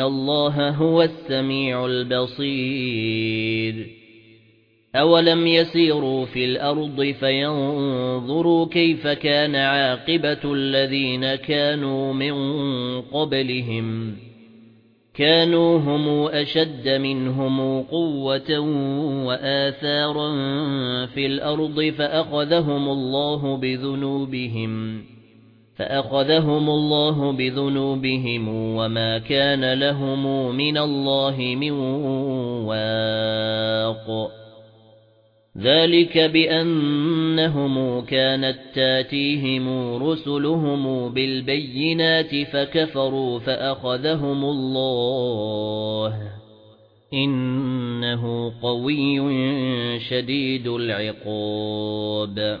الله هو السميع البصير أولم يسيروا في الأرض فينظروا كيف كان عاقبة الذين كانوا من قبلهم كانوا هم أشد منهم قوة وآثارا في الأرض فأخذهم الله بذنوبهم فأخذهم الله بذنوبهم وما كان لهم من الله من واق. ذلك بأنهم كانت تاتيهم رسلهم بالبينات فكفروا فأخذهم الله. إنه قوي شديد العقاب.